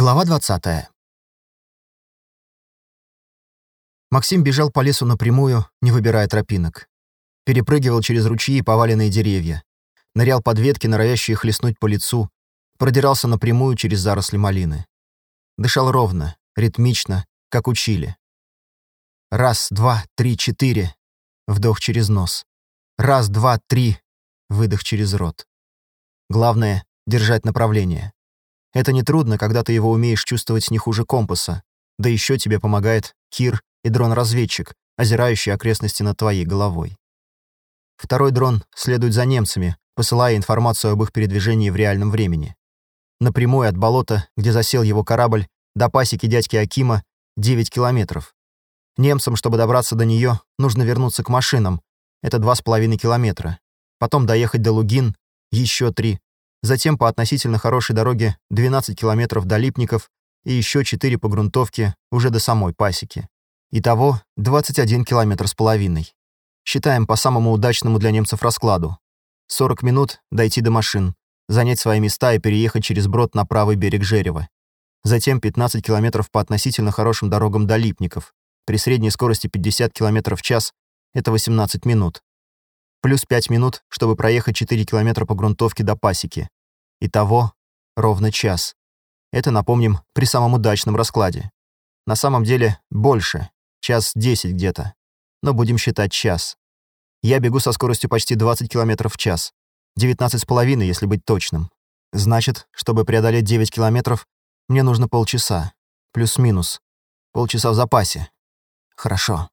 Глава 20. Максим бежал по лесу напрямую, не выбирая тропинок. Перепрыгивал через ручьи и поваленные деревья. Нырял под ветки, норовящие хлестнуть по лицу. Продирался напрямую через заросли малины. Дышал ровно, ритмично, как учили. Раз, два, три, четыре. Вдох через нос. Раз, два, три. Выдох через рот. Главное — держать направление. Это нетрудно, когда ты его умеешь чувствовать не хуже компаса. Да еще тебе помогает Кир и дрон-разведчик, озирающий окрестности над твоей головой. Второй дрон следует за немцами, посылая информацию об их передвижении в реальном времени. Напрямую от болота, где засел его корабль, до пасеки дядьки Акима 9 километров. Немцам, чтобы добраться до нее, нужно вернуться к машинам. Это 2,5 километра. Потом доехать до Лугин, еще 3, затем по относительно хорошей дороге 12 километров до Липников и еще 4 по грунтовке уже до самой пасеки. Итого 21 километр с половиной. Считаем по самому удачному для немцев раскладу. 40 минут дойти до машин, занять свои места и переехать через брод на правый берег Жерева. Затем 15 километров по относительно хорошим дорогам до Липников. При средней скорости 50 километров в час — это 18 минут плюс 5 минут, чтобы проехать 4 километра по грунтовке до пасеки. Итого ровно час. Это, напомним, при самом удачном раскладе. На самом деле больше, час 10 где-то. Но будем считать час. Я бегу со скоростью почти 20 километров в час. 19,5, если быть точным. Значит, чтобы преодолеть 9 километров, мне нужно полчаса. Плюс-минус. Полчаса в запасе. Хорошо.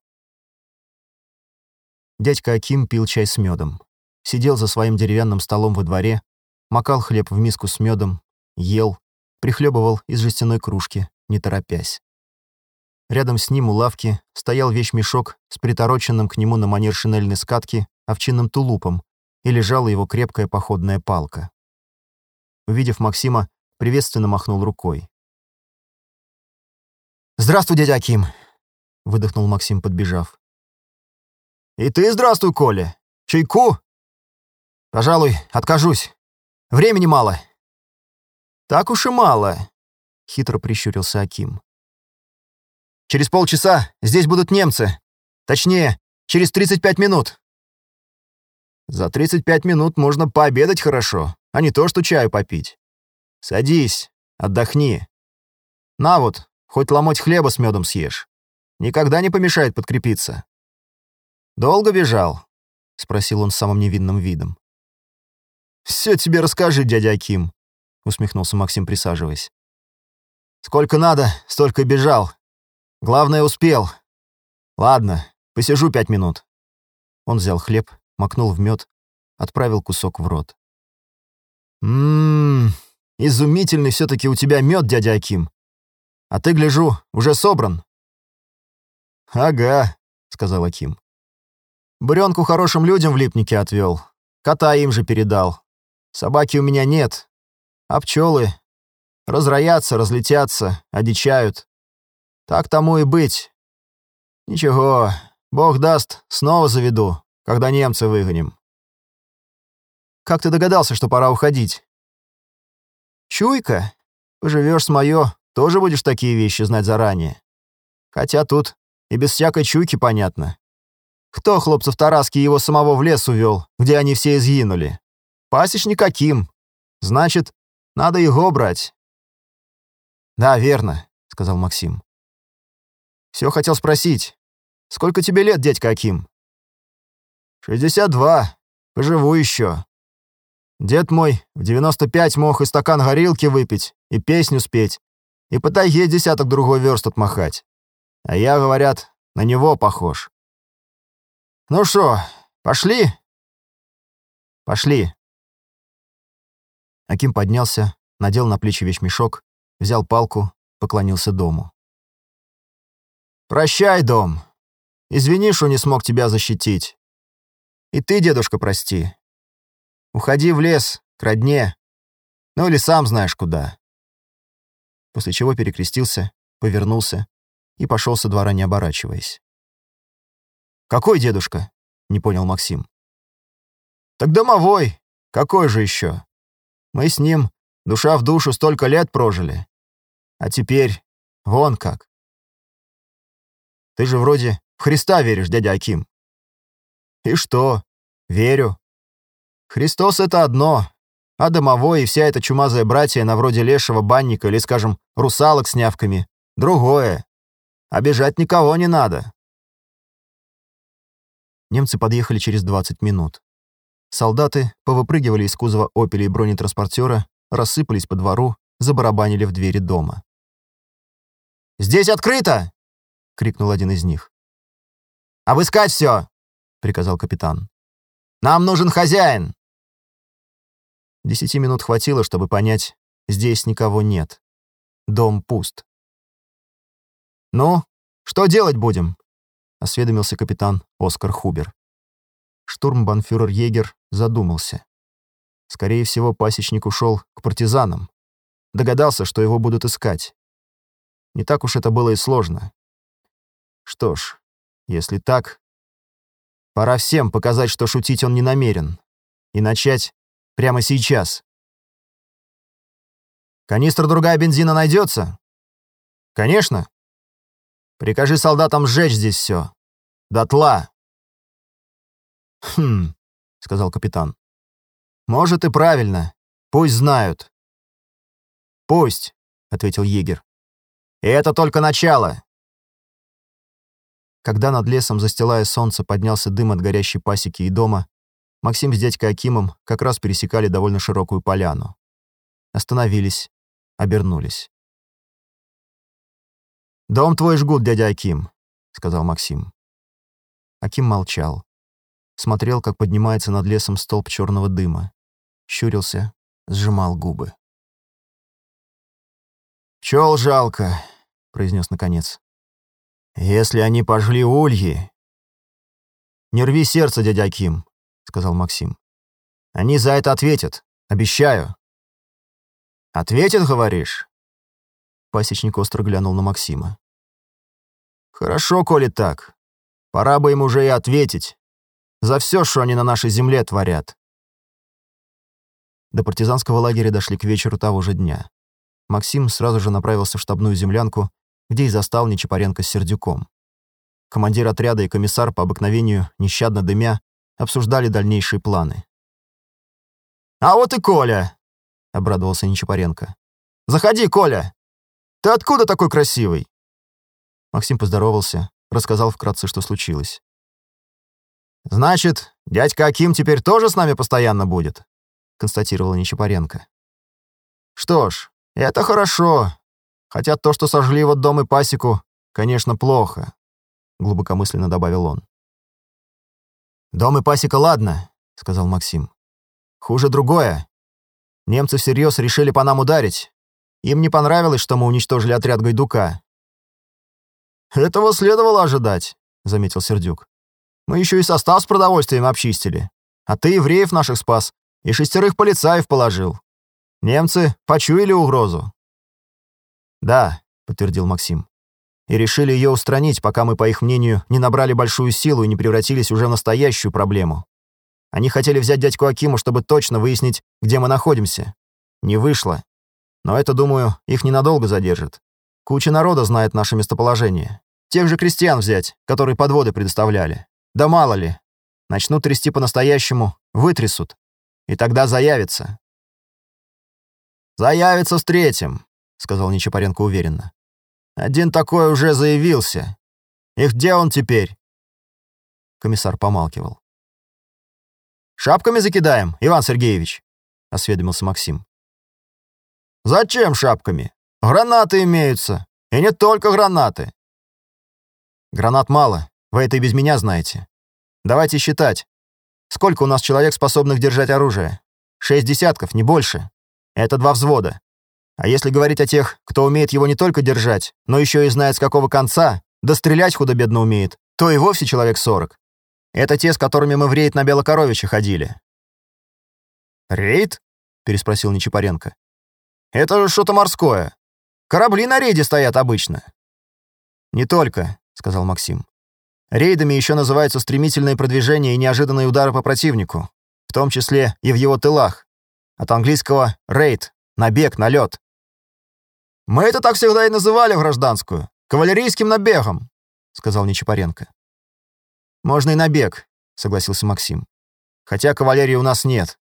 Дядька Аким пил чай с медом. Сидел за своим деревянным столом во дворе, макал хлеб в миску с медом, ел, прихлебывал из жестяной кружки, не торопясь. Рядом с ним у лавки стоял вещмешок с притороченным к нему на манер шинельной скатки овчинным тулупом и лежала его крепкая походная палка. Увидев Максима, приветственно махнул рукой. «Здравствуй, дядя Аким!» — выдохнул Максим, подбежав. «И ты здравствуй, Коля! Чайку?» «Пожалуй, откажусь. Времени мало». «Так уж и мало», — хитро прищурился Аким. «Через полчаса здесь будут немцы. Точнее, через 35 минут». «За 35 минут можно пообедать хорошо, а не то, что чаю попить. Садись, отдохни. На вот, хоть ломоть хлеба с медом съешь. Никогда не помешает подкрепиться». «Долго бежал?» — спросил он самым невинным видом. «Все тебе расскажи, дядя Аким», — усмехнулся Максим, присаживаясь. «Сколько надо, столько бежал. Главное, успел. Ладно, посижу пять минут». Он взял хлеб, макнул в мед, отправил кусок в рот. «Ммм, изумительный все-таки у тебя мед, дядя Аким. А ты, гляжу, уже собран». «Ага», — сказал Аким. Буренку хорошим людям в липнике отвел. Кота им же передал. Собаки у меня нет. А пчелы разроятся, разлетятся, одичают. Так тому и быть. Ничего, бог даст, снова заведу, когда немцы выгоним. Как ты догадался, что пора уходить? Чуйка. Поживешь с моё, тоже будешь такие вещи знать заранее. Хотя тут и без всякой чуйки понятно. Кто хлопцев Тараски его самого в лес увел, где они все изгинули? Пасечник каким? Значит, надо его брать. Да, верно, сказал Максим. Все хотел спросить. Сколько тебе лет, дядька Аким? Шестьдесят два. Поживу еще. Дед мой в девяносто пять мог и стакан горилки выпить, и песню спеть, и по тайге десяток другой верст отмахать. А я, говорят, на него похож. «Ну что, пошли?» «Пошли». Аким поднялся, надел на плечи вещмешок, взял палку, поклонился дому. «Прощай, дом. Извини, что не смог тебя защитить. И ты, дедушка, прости. Уходи в лес, к родне. Ну или сам знаешь куда». После чего перекрестился, повернулся и пошел со двора, не оборачиваясь. «Какой дедушка?» — не понял Максим. «Так домовой. Какой же еще? Мы с ним душа в душу столько лет прожили. А теперь вон как. Ты же вроде в Христа веришь, дядя Аким. И что? Верю. Христос — это одно, а домовой и вся эта чумазая братья на вроде лешего банника или, скажем, русалок с нявками — другое. Обижать никого не надо. Немцы подъехали через 20 минут. Солдаты повыпрыгивали из кузова «Опеля» и бронетранспортера, рассыпались по двору, забарабанили в двери дома. «Здесь открыто!» — крикнул один из них. «Обыскать все!» — приказал капитан. «Нам нужен хозяин!» Десяти минут хватило, чтобы понять, здесь никого нет. Дом пуст. «Ну, что делать будем?» — осведомился капитан Оскар Хубер. Штурмбанфюрер Егер задумался. Скорее всего, пасечник ушел к партизанам. Догадался, что его будут искать. Не так уж это было и сложно. Что ж, если так, пора всем показать, что шутить он не намерен. И начать прямо сейчас. «Канистра другая бензина найдется?» «Конечно. Прикажи солдатам сжечь здесь все. Дотла». «Хм», — сказал капитан. «Может, и правильно. Пусть знают». «Пусть», — ответил егерь. «И это только начало». Когда над лесом, застилая солнце, поднялся дым от горящей пасеки и дома, Максим с дядькой Акимом как раз пересекали довольно широкую поляну. Остановились, обернулись. «Дом твой жгут, дядя Аким», — сказал Максим. Аким молчал. Смотрел, как поднимается над лесом столб черного дыма. Щурился, сжимал губы. «Пчел жалко», — произнес наконец. «Если они пожгли ульи...» «Не рви сердце, дядя Аким», — сказал Максим. «Они за это ответят, обещаю». «Ответят, говоришь?» Пасечник остро глянул на Максима. «Хорошо, коли так. Пора бы им уже и ответить. За все, что они на нашей земле творят». До партизанского лагеря дошли к вечеру того же дня. Максим сразу же направился в штабную землянку, где и застал Нечапаренко с Сердюком. Командир отряда и комиссар по обыкновению, нещадно дымя, обсуждали дальнейшие планы. «А вот и Коля!» — обрадовался Нечапаренко. «Заходи, Коля! Ты откуда такой красивый?» Максим поздоровался, рассказал вкратце, что случилось. «Значит, дядька Аким теперь тоже с нами постоянно будет?» — констатировала Нечапаренко. «Что ж, это хорошо. Хотя то, что сожгли вот дом и пасеку, конечно, плохо», — глубокомысленно добавил он. «Дом и пасека, ладно», — сказал Максим. «Хуже другое. Немцы всерьез решили по нам ударить. Им не понравилось, что мы уничтожили отряд Гайдука». «Этого следовало ожидать», — заметил Сердюк. «Мы еще и состав с продовольствием обчистили. А ты евреев наших спас и шестерых полицаев положил. Немцы почуяли угрозу». «Да», — подтвердил Максим. «И решили ее устранить, пока мы, по их мнению, не набрали большую силу и не превратились уже в настоящую проблему. Они хотели взять дядьку Акиму, чтобы точно выяснить, где мы находимся. Не вышло. Но это, думаю, их ненадолго задержит. Куча народа знает наше местоположение. Тех же крестьян взять, которые подводы предоставляли. Да мало ли. Начнут трясти по-настоящему, вытрясут. И тогда заявится. «Заявится с третьим», — сказал Нечапаренко уверенно. «Один такой уже заявился. И где он теперь?» Комиссар помалкивал. «Шапками закидаем, Иван Сергеевич», — осведомился Максим. «Зачем шапками? Гранаты имеются. И не только гранаты». «Гранат мало, вы это и без меня знаете. Давайте считать. Сколько у нас человек, способных держать оружие? Шесть десятков, не больше. Это два взвода. А если говорить о тех, кто умеет его не только держать, но еще и знает с какого конца, да стрелять худо-бедно умеет, то и вовсе человек сорок. Это те, с которыми мы в рейд на Белокоровича ходили». «Рейд?» — переспросил Нечапаренко. «Это что-то морское. Корабли на рейде стоят обычно». «Не только», — сказал Максим. «Рейдами еще называются стремительные продвижения и неожиданные удары по противнику, в том числе и в его тылах. От английского «рейд» — набег, налет. Мы это так всегда и называли в гражданскую. Кавалерийским набегом», — сказал Нечапаренко. «Можно и набег», — согласился Максим. «Хотя кавалерии у нас нет.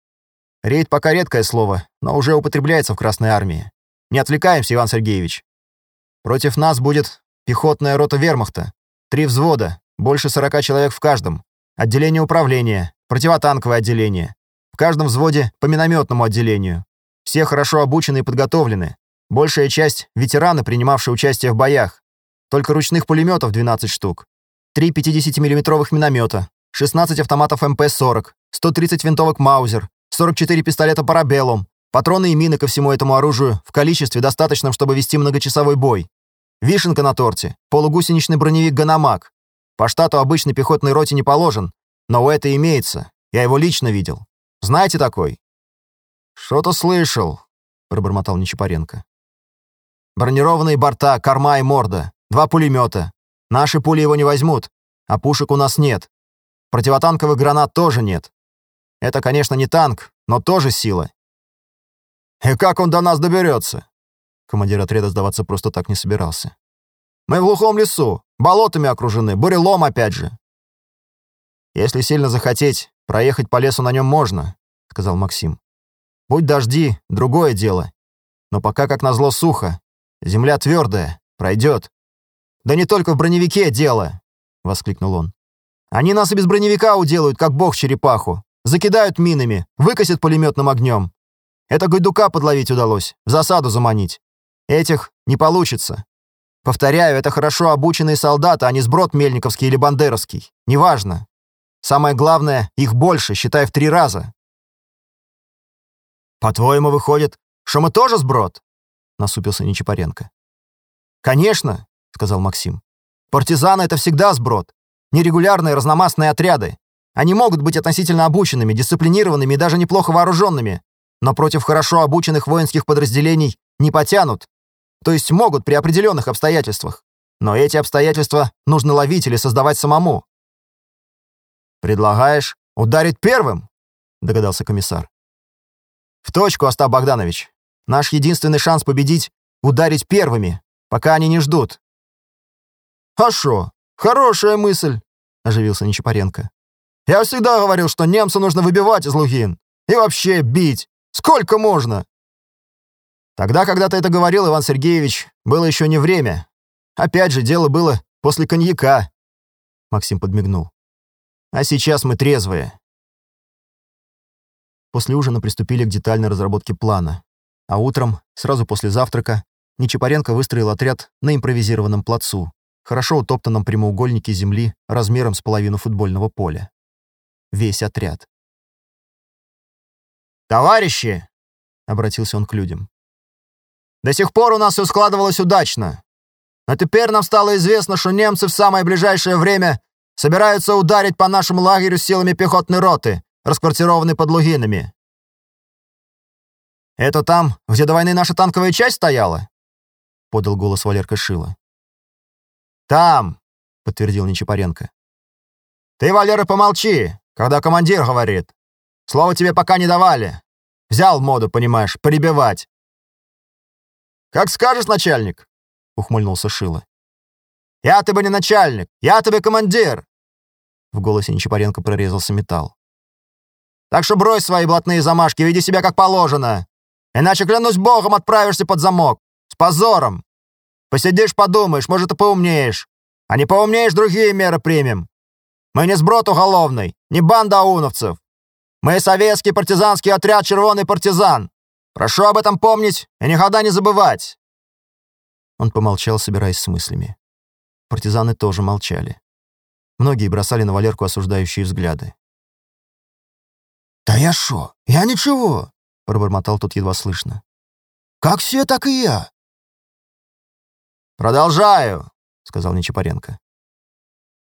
Рейд пока редкое слово, но уже употребляется в Красной Армии. Не отвлекаемся, Иван Сергеевич. Против нас будет пехотная рота вермахта, три взвода, больше 40 человек в каждом, отделение управления, противотанковое отделение. В каждом взводе по минометному отделению. Все хорошо обучены и подготовлены. Большая часть — ветераны, принимавшие участие в боях. Только ручных пулеметов 12 штук. Три 50-миллиметровых миномета, 16 автоматов МП-40, 130 винтовок Маузер, 44 пистолета Парабеллум, патроны и мины ко всему этому оружию в количестве, достаточном, чтобы вести многочасовой бой. Вишенка на торте, полугусеничный броневик «Ганомаг». По штату обычной пехотной роте не положен, но у этой имеется. Я его лично видел. Знаете такой?» «Что-то слышал», — пробормотал Нечипаренко. «Бронированные борта, корма и морда, два пулемета. Наши пули его не возьмут, а пушек у нас нет. Противотанковых гранат тоже нет. Это, конечно, не танк, но тоже сила. «И как он до нас доберется?» Командир отряда сдаваться просто так не собирался. «Мы в глухом лесу, болотами окружены, бурелом опять же». «Если сильно захотеть, проехать по лесу на нем можно», — сказал Максим. «Будь дожди, другое дело. Но пока, как назло, сухо. Земля твердая, пройдет». «Да не только в броневике дело!» — воскликнул он. «Они нас и без броневика уделают, как бог черепаху. Закидают минами, выкосят пулеметным огнем. Это гайдука подловить удалось, в засаду заманить. Этих не получится. Повторяю, это хорошо обученные солдаты, а не сброд мельниковский или бандеровский. Неважно. Самое главное, их больше, считай, в три раза. «По-твоему, выходит, что мы тоже сброд?» — насупился Нечапаренко. «Конечно», — сказал Максим. «Партизаны — это всегда сброд. Нерегулярные разномастные отряды. Они могут быть относительно обученными, дисциплинированными и даже неплохо вооруженными, но против хорошо обученных воинских подразделений не потянут. То есть могут при определенных обстоятельствах. Но эти обстоятельства нужно ловить или создавать самому. «Предлагаешь ударить первым?» — догадался комиссар. «В точку, Остап Богданович. Наш единственный шанс победить — ударить первыми, пока они не ждут». «А шо? Хорошая мысль!» — оживился Нечапаренко. Я всегда говорил, что немцу нужно выбивать из Лугин. И вообще бить. Сколько можно?» Тогда, когда ты это говорил, Иван Сергеевич, было еще не время. Опять же, дело было после коньяка. Максим подмигнул. А сейчас мы трезвые. После ужина приступили к детальной разработке плана. А утром, сразу после завтрака, Нечапаренко выстроил отряд на импровизированном плацу, хорошо утоптанном прямоугольнике земли размером с половину футбольного поля весь отряд. «Товарищи!» — обратился он к людям. «До сих пор у нас все складывалось удачно. Но теперь нам стало известно, что немцы в самое ближайшее время собираются ударить по нашему лагерю силами пехотной роты, расквартированной под Лугинами». «Это там, где до войны наша танковая часть стояла?» — подал голос Валерка Шила. «Там!» — подтвердил Нечапаренко. «Ты, Валера, помолчи! Когда командир говорит. Слово тебе пока не давали. Взял моду, понимаешь, перебивать. «Как скажешь, начальник», — ухмыльнулся Шило. «Я тебе не начальник, я тебе командир!» В голосе Нечапаренко прорезался металл. «Так что брось свои блатные замашки, веди себя как положено. Иначе, клянусь богом, отправишься под замок. С позором. Посидишь, подумаешь, может, и поумнеешь. А не поумнеешь, другие меры примем. Мы не сброд уголовный, не банда ауновцев. Мы советский партизанский отряд «Червоный партизан». Прошу об этом помнить и никогда не забывать». Он помолчал, собираясь с мыслями. Партизаны тоже молчали. Многие бросали на Валерку осуждающие взгляды. «Да я шо? Я ничего!» — пробормотал тот едва слышно. «Как все, так и я!» «Продолжаю!» — сказал Нечапаренко.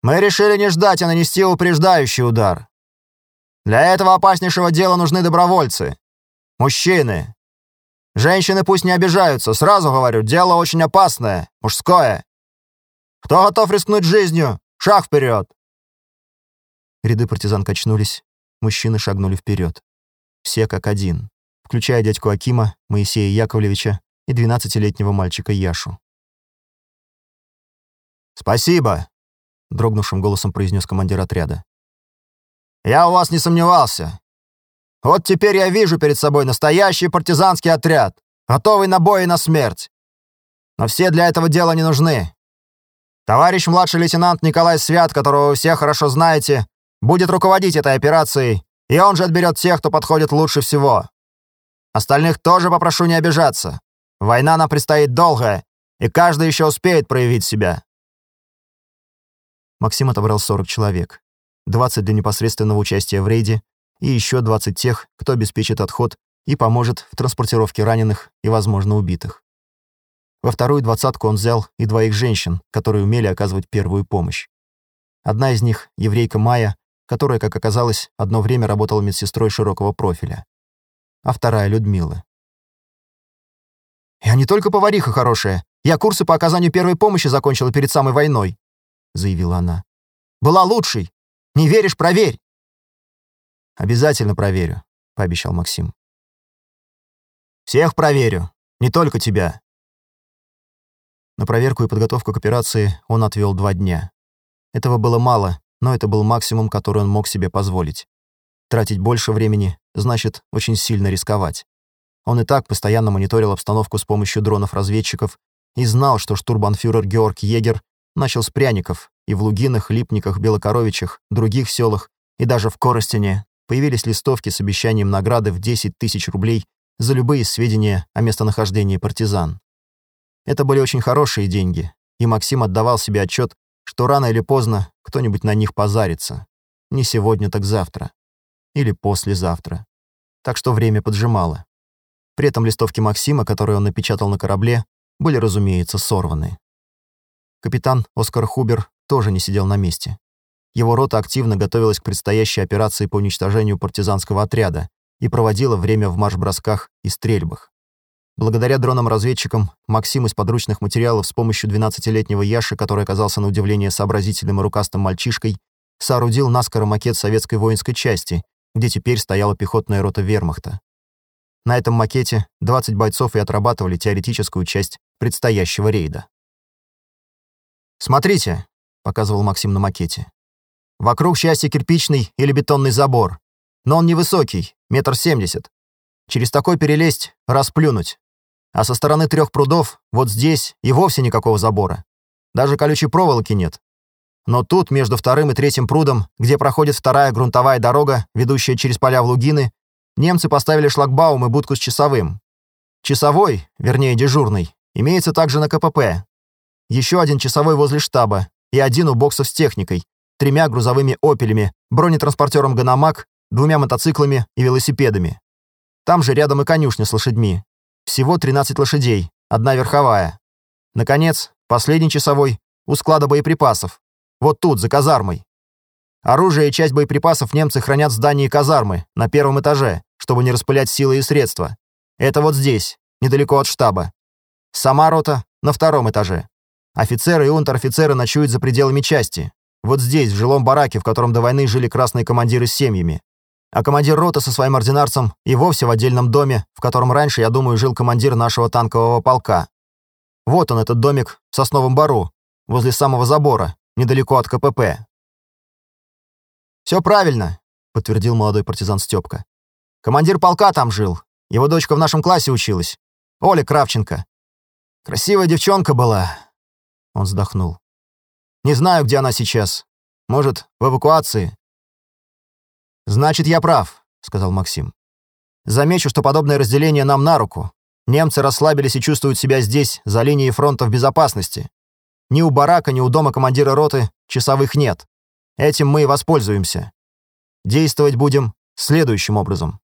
Мы решили не ждать, а нанести упреждающий удар. Для этого опаснейшего дела нужны добровольцы. Мужчины. Женщины пусть не обижаются, сразу говорю, дело очень опасное, мужское. Кто готов рискнуть жизнью? Шаг вперед!» Ряды партизан качнулись, мужчины шагнули вперед. Все как один, включая дядьку Акима, Моисея Яковлевича, и 12-летнего мальчика Яшу. «Спасибо», — дрогнувшим голосом произнес командир отряда. «Я у вас не сомневался. Вот теперь я вижу перед собой настоящий партизанский отряд, готовый на бой и на смерть. Но все для этого дела не нужны. Товарищ младший лейтенант Николай Свят, которого вы все хорошо знаете, будет руководить этой операцией, и он же отберет тех, кто подходит лучше всего. Остальных тоже попрошу не обижаться. Война нам предстоит долгая, и каждый еще успеет проявить себя. Максим отобрал 40 человек. 20 для непосредственного участия в рейде и еще 20 тех, кто обеспечит отход и поможет в транспортировке раненых и, возможно, убитых. Во вторую двадцатку он взял и двоих женщин, которые умели оказывать первую помощь. Одна из них — еврейка Майя, которая, как оказалось, одно время работала медсестрой широкого профиля. А вторая — Людмила. «Я не только повариха хорошая, я курсы по оказанию первой помощи закончила перед самой войной», — заявила она. «Была лучшей. Не веришь — проверь». «Обязательно проверю», — пообещал Максим. «Всех проверю, не только тебя». На проверку и подготовку к операции он отвел два дня. Этого было мало, но это был максимум, который он мог себе позволить. Тратить больше времени значит очень сильно рисковать. Он и так постоянно мониторил обстановку с помощью дронов-разведчиков и знал, что штурбанфюрер Георг Егер начал с пряников, и в Лугинах, Липниках, Белокоровичах, других селах и даже в Коростине появились листовки с обещанием награды в 10 тысяч рублей за любые сведения о местонахождении партизан. Это были очень хорошие деньги, и Максим отдавал себе отчет, что рано или поздно кто-нибудь на них позарится. Не сегодня, так завтра. Или послезавтра. Так что время поджимало. При этом листовки Максима, которые он напечатал на корабле, были, разумеется, сорваны. Капитан Оскар Хубер тоже не сидел на месте. Его рота активно готовилась к предстоящей операции по уничтожению партизанского отряда и проводила время в марш-бросках и стрельбах. Благодаря дронам-разведчикам Максим из подручных материалов с помощью 12-летнего Яши, который оказался на удивление сообразительным и рукастым мальчишкой, соорудил наскоро макет советской воинской части, где теперь стояла пехотная рота вермахта. На этом макете 20 бойцов и отрабатывали теоретическую часть предстоящего рейда. «Смотрите», — показывал Максим на макете. «Вокруг счастья кирпичный или бетонный забор. Но он невысокий, метр семьдесят. Через такой перелезть — расплюнуть. А со стороны трех прудов, вот здесь, и вовсе никакого забора. Даже колючей проволоки нет. Но тут, между вторым и третьим прудом, где проходит вторая грунтовая дорога, ведущая через поля в Лугины, немцы поставили шлагбаум и будку с часовым. Часовой, вернее дежурный, имеется также на КПП, еще один часовой возле штаба и один у боксов с техникой, тремя грузовыми «Опелями», бронетранспортером «Ганамак», двумя мотоциклами и велосипедами. Там же рядом и конюшня с лошадьми. Всего 13 лошадей, одна верховая. Наконец, последний часовой у склада боеприпасов. Вот тут, за казармой. Оружие и часть боеприпасов немцы хранят в здании казармы, на первом этаже, чтобы не распылять силы и средства. Это вот здесь, недалеко от штаба. Сама рота на втором этаже. Офицеры и унтер-офицеры ночуют за пределами части. Вот здесь, в жилом бараке, в котором до войны жили красные командиры с семьями. А командир роты со своим ординарцем и вовсе в отдельном доме, в котором раньше, я думаю, жил командир нашего танкового полка. Вот он, этот домик в Сосновом Бару, возле самого забора, недалеко от КПП. «Все правильно», — подтвердил молодой партизан Степка. «Командир полка там жил. Его дочка в нашем классе училась. Оля Кравченко. Красивая девчонка была, он вздохнул. «Не знаю, где она сейчас. Может, в эвакуации?» «Значит, я прав», — сказал Максим. «Замечу, что подобное разделение нам на руку. Немцы расслабились и чувствуют себя здесь, за линией фронта в безопасности. Ни у барака, ни у дома командира роты часовых нет. Этим мы и воспользуемся. Действовать будем следующим образом.